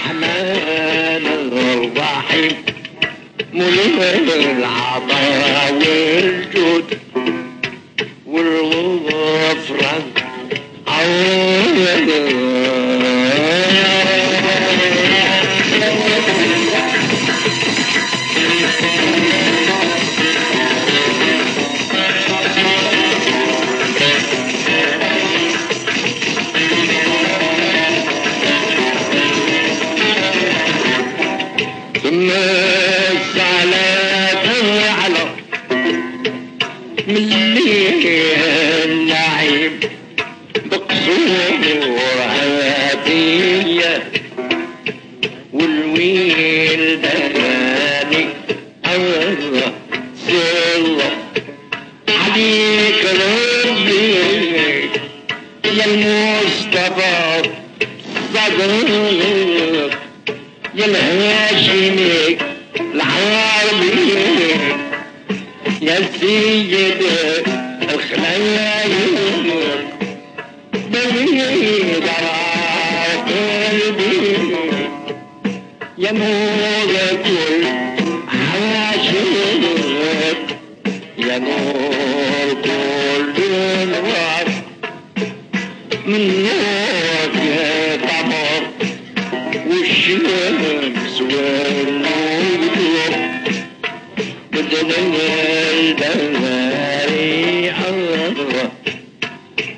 الرحمن الرحيم. مليم العطاء والجود. والويلداني الله عليك ربي. يا المصطفى صدق يا الهاشمي العربي يا سيد الخلايق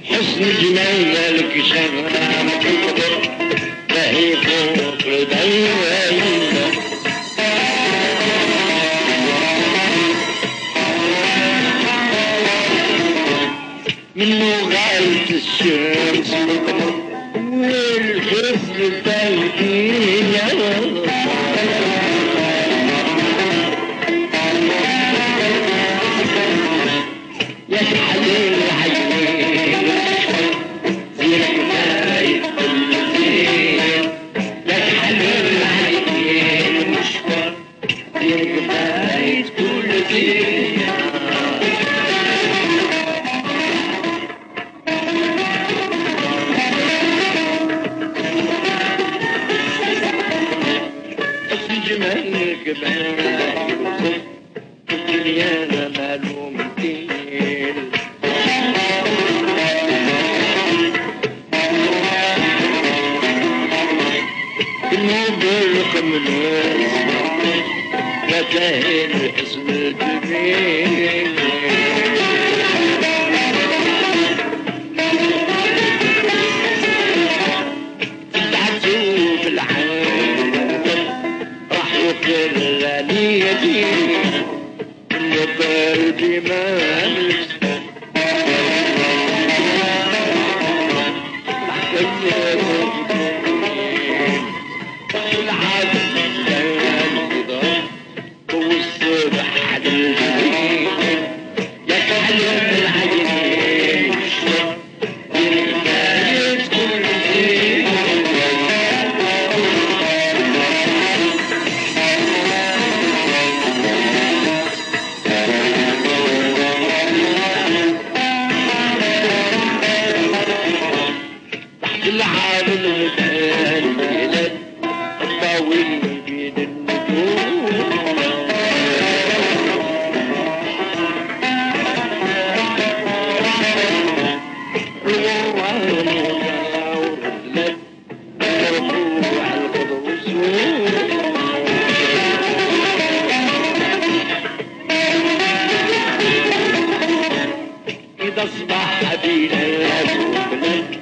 حسن جمالك شغلك القدر فهي الشمس والحزن بايدين جمالك باين الدنيا دين المبرق من يا كاهن اسم الجميل Fatima. والآن بلاد الطاويل بين النجوم إذا أصبح بينا البلد